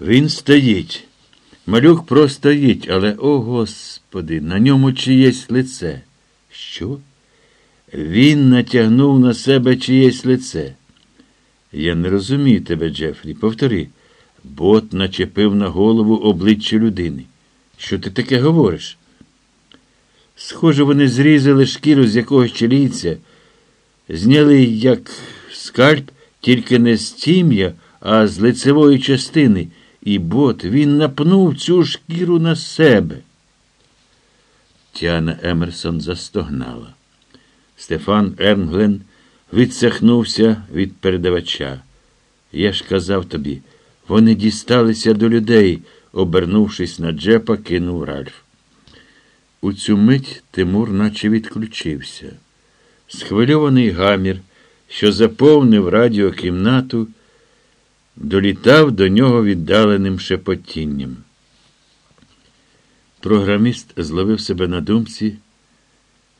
Він стоїть. Малюк простоїть, але, о Господи, на ньому чиєсь лице. Що? Він натягнув на себе чиєсь лице. Я не розумію тебе, Джефрі. Повтори. Бот начепив на голову обличчя людини. Що ти таке говориш? Схоже, вони зрізали шкіру з якогось чилійця, зняли як скальп, тільки не з тім'я, а з лицевої частини, і бот він напнув цю шкіру на себе. Тіана Емерсон застогнала. Стефан Ернглен відсахнувся від передавача. Я ж казав тобі, вони дісталися до людей, обернувшись на Джепа, кинув Ральф. У цю мить Тимур наче відключився. Схвильований гамір, що заповнив радіокімнату, долітав до нього віддаленим шепотінням. Програміст зловив себе на думці,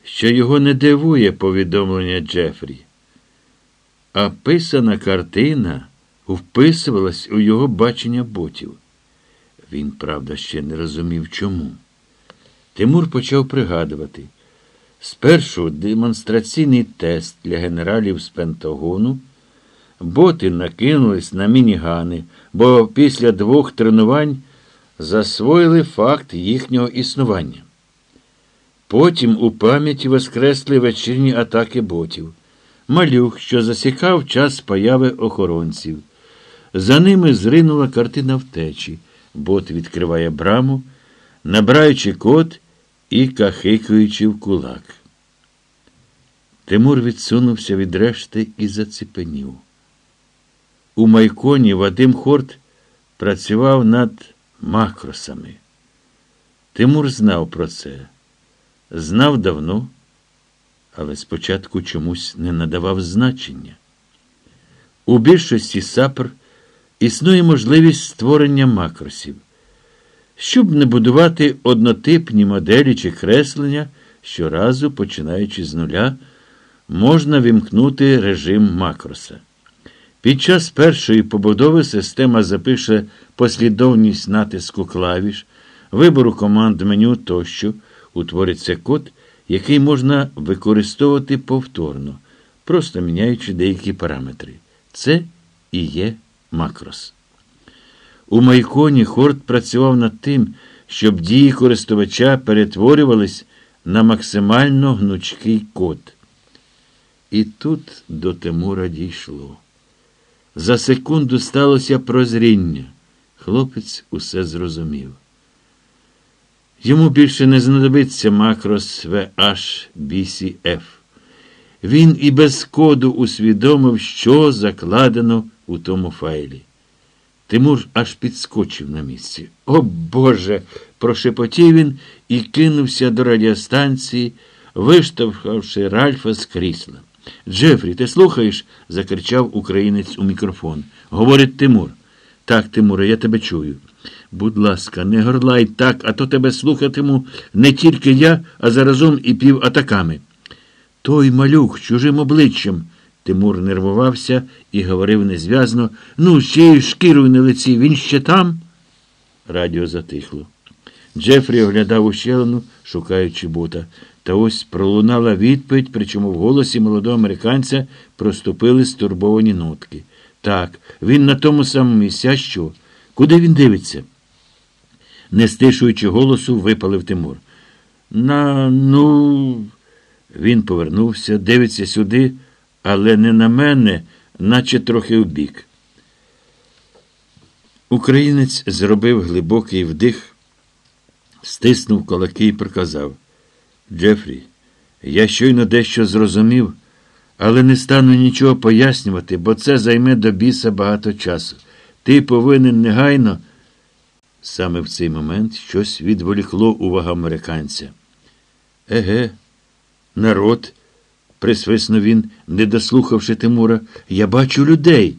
що його не дивує повідомлення Джефрі, а писана картина вписувалась у його бачення ботів. Він, правда, ще не розумів чому. Тимур почав пригадувати. Спершу демонстраційний тест для генералів з Пентагону. Боти накинулись на мінігани, бо після двох тренувань засвоїли факт їхнього існування. Потім у пам'яті воскресли вечірні атаки ботів, малюк, що засікав час появи охоронців. За ними зринула картина втечі. Бот відкриває браму, набираючи код і кахикуючи в кулак. Тимур відсунувся від решти і заціпенів. У майконі Вадим Хорт працював над макросами. Тимур знав про це. Знав давно, але спочатку чомусь не надавав значення. У більшості сапр існує можливість створення макросів. Щоб не будувати однотипні моделі чи креслення, щоразу, починаючи з нуля, можна вімкнути режим макроса. Під час першої побудови система запише послідовність натиску клавіш, вибору команд меню тощо, утвориться код, який можна використовувати повторно, просто міняючи деякі параметри. Це і є макрос. У майконі Хорт працював над тим, щоб дії користувача перетворювались на максимально гнучкий код. І тут до Тимура дійшло. За секунду сталося прозріння. Хлопець усе зрозумів. Йому більше не знадобиться макрос VHBCF. Він і без коду усвідомив, що закладено у тому файлі. Тимур аж підскочив на місці. О Боже! прошепотів він і кинувся до радіостанції, виштовхавши Ральфа з крісла. Джефрі, ти слухаєш? закричав українець у мікрофон. Говорить Тимур. Так, Тимуре, я тебе чую. Будь ласка, не горлай так, а то тебе слухатиму не тільки я, а заразом і пів атаками. Той малюк чужим обличчям. Тимур нервувався і говорив незв'язно ну, з цією шкірою на лиці, він ще там. Радіо затихло. Джефрі оглядав ущелину, шукаючи бота. Та ось пролунала відповідь, причому в голосі молодого американця проступили стурбовані нотки. Так, він на тому самому місці, а що? Куди він дивиться? Не стишуючи голосу, випалив Тимур. На, ну. Він повернувся, дивиться сюди, але не на мене, наче трохи вбік. Українець зробив глибокий вдих, стиснув кулаки і приказав. Джефрі, я щойно дещо зрозумів, але не стану нічого пояснювати, бо це займе до біса багато часу. Ти повинен негайно. Саме в цей момент щось відволікло увагу американця. Еге, народ, присвиснув він, не дослухавши Тимура, я бачу людей.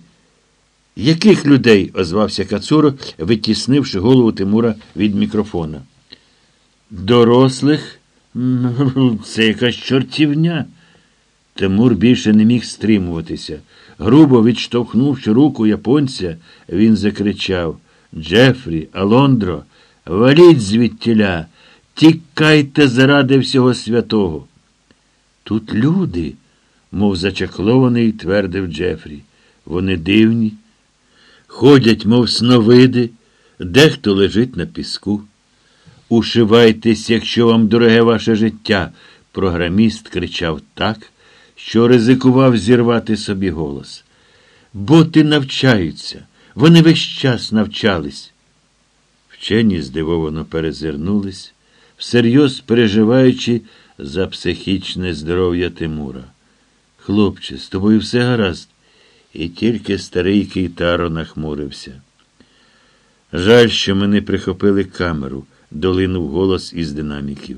Яких людей? озвався Кацуро, витіснивши голову Тимура від мікрофона. Дорослих? Це якась чортівня. Тимур більше не міг стримуватися. Грубо відштовхнувши руку японця, він закричав Джефрі, Алондро, валіть звідтіля, тікайте заради всього святого. Тут люди, мов зачаклований, твердив Джефрі. Вони дивні, ходять, мов сновиди, дехто лежить на піску. Ушивайтесь, якщо вам дороге ваше життя, програміст кричав так, що ризикував зірвати собі голос. Боти навчаються, вони весь час навчались. Вчені здивовано перезирнулись, всерйоз переживаючи за психічне здоров'я Тимура. Хлопче, з тобою все гаразд. І тільки старий Кейтаро нахмурився. Жаль, що мене прихопили камеру, долинув голос із динаміків.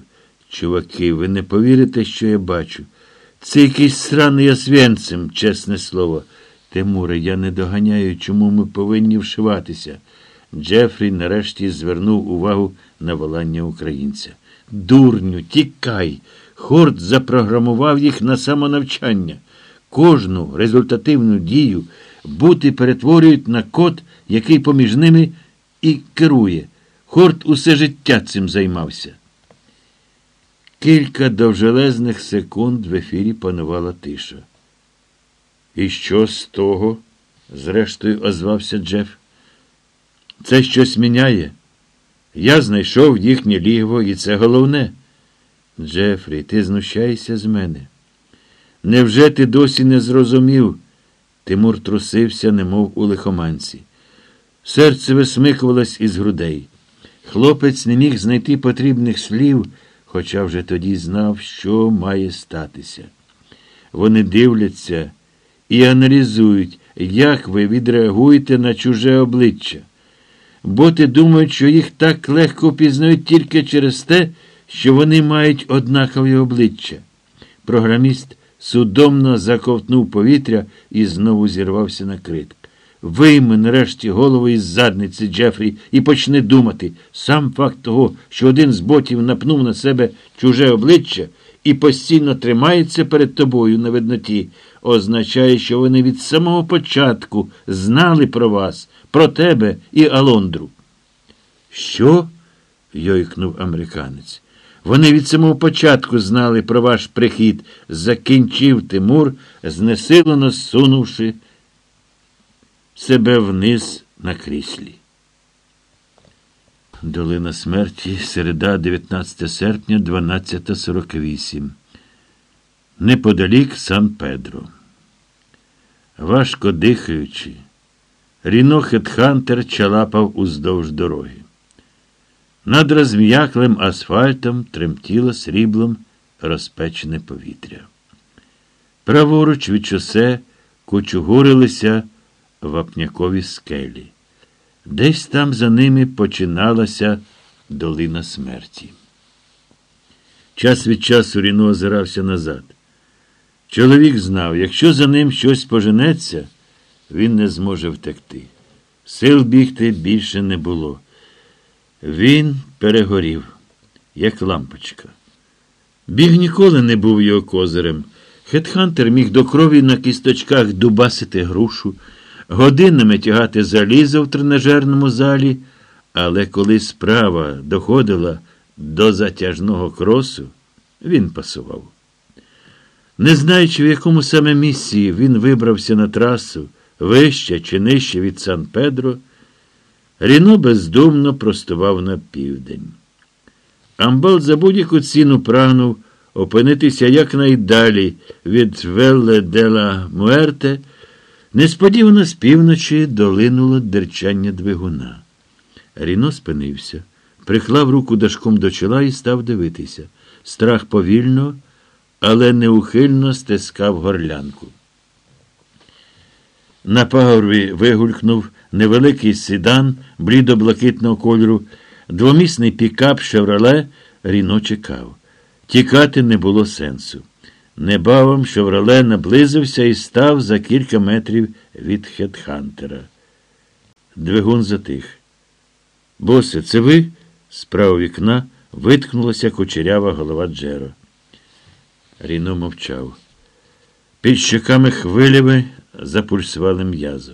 Чуваки, ви не повірите, що я бачу. Це якийсь сраний освенцем, чесне слово. Тимуре, я не доганяю, чому ми повинні вшиватися. Джефрі нарешті звернув увагу на волання українця. Дурню, тікай. Хорд запрограмував їх на самонавчання. Кожну результативну дію бути перетворюють на код, який поміж ними і керує. Хорд усе життя цим займався. Кілька довжелезних секунд в ефірі панувала тиша. І що з того? зрештою озвався Джеф. Це щось міняє. Я знайшов їхнє лігво, і це головне. Джефрі, ти знущаєшся з мене. Невже ти досі не зрозумів? Тимур трусився, немов у лихоманці. Серце висмикувалось із грудей. Хлопець не міг знайти потрібних слів, хоча вже тоді знав, що має статися. Вони дивляться і аналізують, як ви відреагуєте на чуже обличчя. Боти думають, що їх так легко пізнають тільки через те, що вони мають однакові обличчя. Програміст судомно заковтнув повітря і знову зірвався на крик. Вийми нарешті голову із задниці Джефрі і почни думати. Сам факт того, що один з ботів напнув на себе чуже обличчя і постійно тримається перед тобою на видноті, означає, що вони від самого початку знали про вас, про тебе і Алондру. Що? йойкнув американець. Вони від самого початку знали про ваш прихід, закінчив Тимур, знесилено сунувши себе вниз на кріслі. Долина смерті, середа, 19 серпня, 12.48. Неподалік Сан Педро. Важко дихаючи, Ріно Хетхантер чалапав уздовж дороги. Над розм'яклим асфальтом тремтіло сріблом розпечене повітря. Праворуч від шосе кучугурилися вапнякові скелі. Десь там за ними починалася долина смерті. Час від часу Ріно озирався назад. Чоловік знав, якщо за ним щось поженеться, він не зможе втекти. Сил бігти більше не було. Він перегорів, як лампочка. Біг ніколи не був його козирем. Хетхантер міг до крові на кісточках дубасити грушу, годинами тягати залізо в тренажерному залі, але коли справа доходила до затяжного кросу, він пасував. Не знаючи, в якому саме місці він вибрався на трасу, вище чи нижче від Сан Педро, Ріно бездумно простував на південь. Амбал за будь-яку ціну прагнув опинитися якнайдалі від Велле де ла Муерте, несподівано з півночі долинуло дерчання двигуна. Ріно спинився, приклав руку дашком до чола і став дивитися. Страх повільно, але неухильно стискав горлянку. На пагорбі вигулькнув невеликий седан блідо-блакитного кольору, двомісний пікап Шевроле Ріно чекав. Тікати не було сенсу. Небавом Шевроле наблизився і став за кілька метрів від Хетхантера. Двигун затих. Босе, це ви? З правого вікна виткнулася кучерява голова Джеро. Ріно мовчав. Під щоками хвилями запульсували м'язо.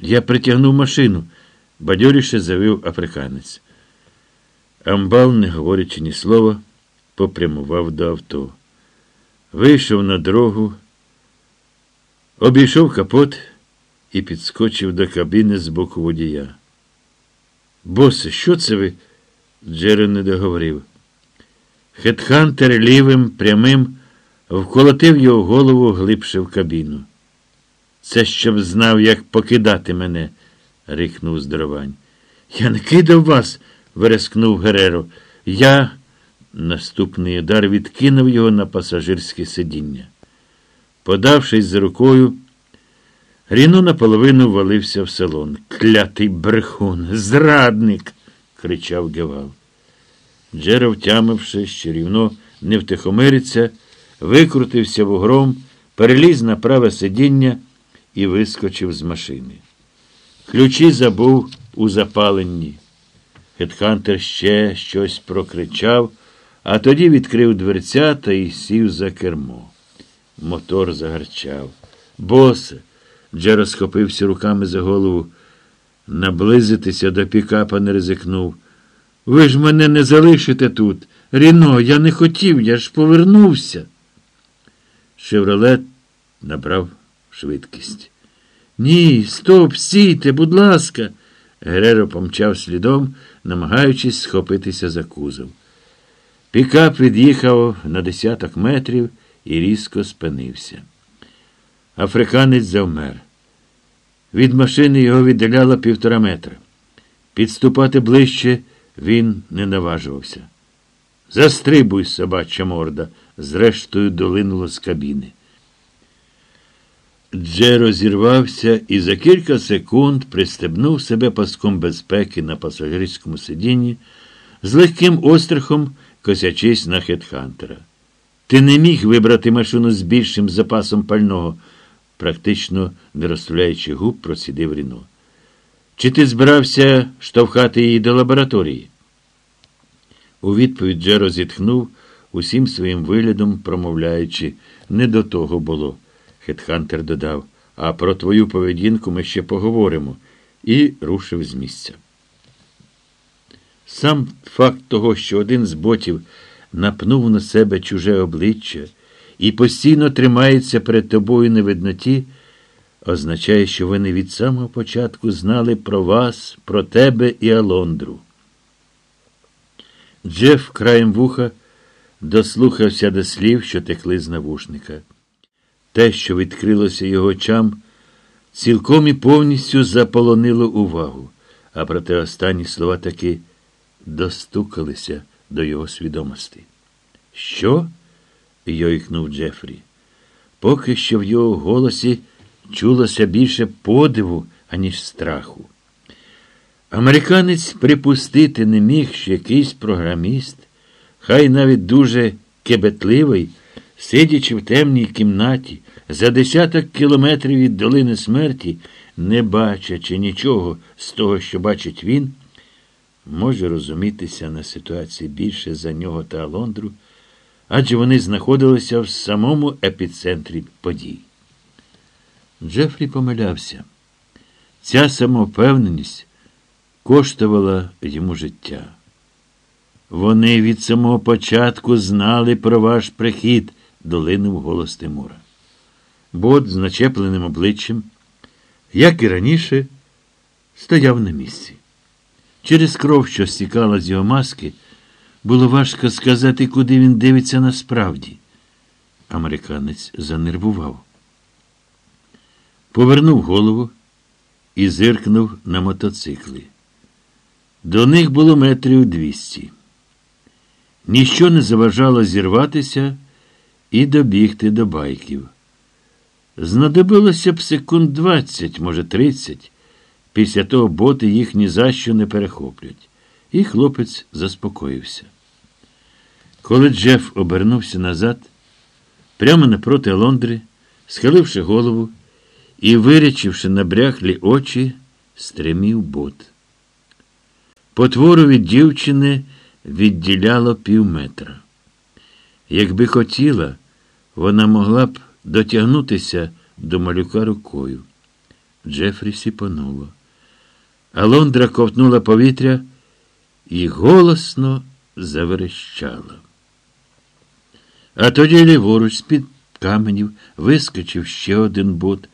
Я притягнув машину. бадьоріше завив африканець. Амбал, не говорячи ні слова, попрямував до авто. Вийшов на дорогу, обійшов капот і підскочив до кабіни з боку водія. Босе, що це ви? Джеро не договорив. Хетхантер лівим, прямим вколотив його голову глибше в кабіну. Це щоб знав, як покидати мене, рикнув здоровань. Я не кидав вас, верескнув Гереро. Я. Наступний удар відкинув його на пасажирське сидіння. Подавшись за рукою, Ріно наполовину валився в салон. Клятий брехун, зрадник. кричав Гевал. Джеро, втямивши, що рівно не втихомириться, викрутився вугром, переліз на праве сидіння і вискочив з машини. Ключі забув у запаленні. Хетхантер ще щось прокричав, а тоді відкрив дверця та й сів за кермо. Мотор загарчав. Босе. Джеро схопився руками за голову. Наблизитися до пікапа не ризикнув. Ви ж мене не залишите тут. Ріно, я не хотів, я ж повернувся. Шевролет набрав швидкість. Ні, стоп, стійте, будь ласка. Гереро помчав слідом, намагаючись схопитися за кузов. Пікап від'їхав на десяток метрів і різко спинився. Африканець завмер. Від машини його віддаляло півтора метра. Підступати ближче він не наважувався. Застрибуй, собача морда, зрештою долинуло з кабіни. Джеро зірвався і за кілька секунд пристебнув себе паском безпеки на пасажирському сидінні, з легким острахом косячись на хетхантера. Ти не міг вибрати машину з більшим запасом пального, практично не розставляючи губ, процідив Ріно. Чи ти збирався штовхати її до лабораторії? У відповідь Джеро зітхнув, усім своїм виглядом промовляючи, не до того було. Хетхантер додав, а про твою поведінку ми ще поговоримо, і рушив з місця. Сам факт того, що один з ботів напнув на себе чуже обличчя і постійно тримається перед тобою на видноті, означає, що вони від самого початку знали про вас, про тебе і Алондру. Джеф краєм вуха дослухався до слів, що текли з навушника. Те, що відкрилося його очам, цілком і повністю заполонило увагу, а проте останні слова таки достукалися до його свідомості. Що? йойкнув Джефрі. Поки що в його голосі чулося більше подиву, аніж страху. Американець припустити не міг, що якийсь програміст, хай навіть дуже кебетливий, сидячи в темній кімнаті, за десяток кілометрів від долини смерті, не бачачи нічого з того, що бачить він, може розумітися на ситуації більше за нього та Алондру, адже вони знаходилися в самому епіцентрі подій. Джефрі помилявся. Ця самовпевненість коштувала йому життя. Вони від самого початку знали про ваш прихід, долинув голос Тимура. Бот з начепленим обличчям, як і раніше, стояв на місці. Через кров, що стікала з його маски, було важко сказати, куди він дивиться насправді. Американець занервував. Повернув голову і зиркнув на мотоцикли. До них було метрів двісті. Ніщо не заважало зірватися і добігти до байків. Знадобилося б секунд двадцять, може, тридцять. Після того боти їх ні за що не перехоплять. І хлопець заспокоївся. Коли Джеф обернувся назад, прямо напроти Лондри, схиливши голову і вирячивши набряхлі очі, стримів бот. Потвору від дівчини відділяло пів метра. Якби хотіла, вона могла б дотягнутися до малюка рукою. Джефрі сіпонуло. Алондра ковтнула повітря і голосно заверещала. А тоді ліворуч з-під каменів вискочив ще один бот.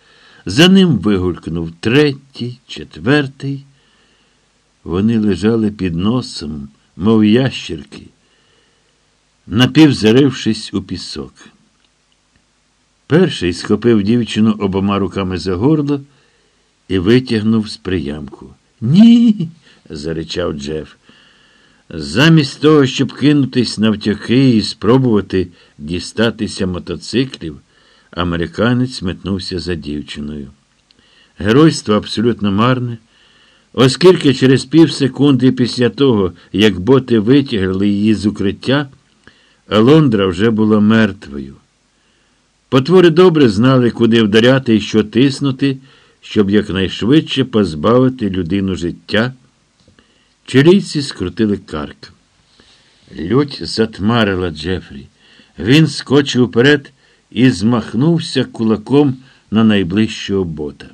За ним вигулькнув третій, четвертий. Вони лежали під носом, мов ящерки, напівзарившись у пісок. Перший схопив дівчину обома руками за горло і витягнув з приямку. Ні. заричав Джеф. Замість того, щоб кинутись навтяки і спробувати дістатися мотоциклів, американець метнувся за дівчиною. Геройство абсолютно марне, оскільки через пів секунди після того, як боти витягли її з укриття, Алондра вже була мертвою. Потвори добре знали, куди вдаряти і що тиснути, щоб якнайшвидше позбавити людину життя. Чилійці скрутили карк. Лють затмарила Джефрі. Він скочив вперед і змахнувся кулаком на найближчого бота.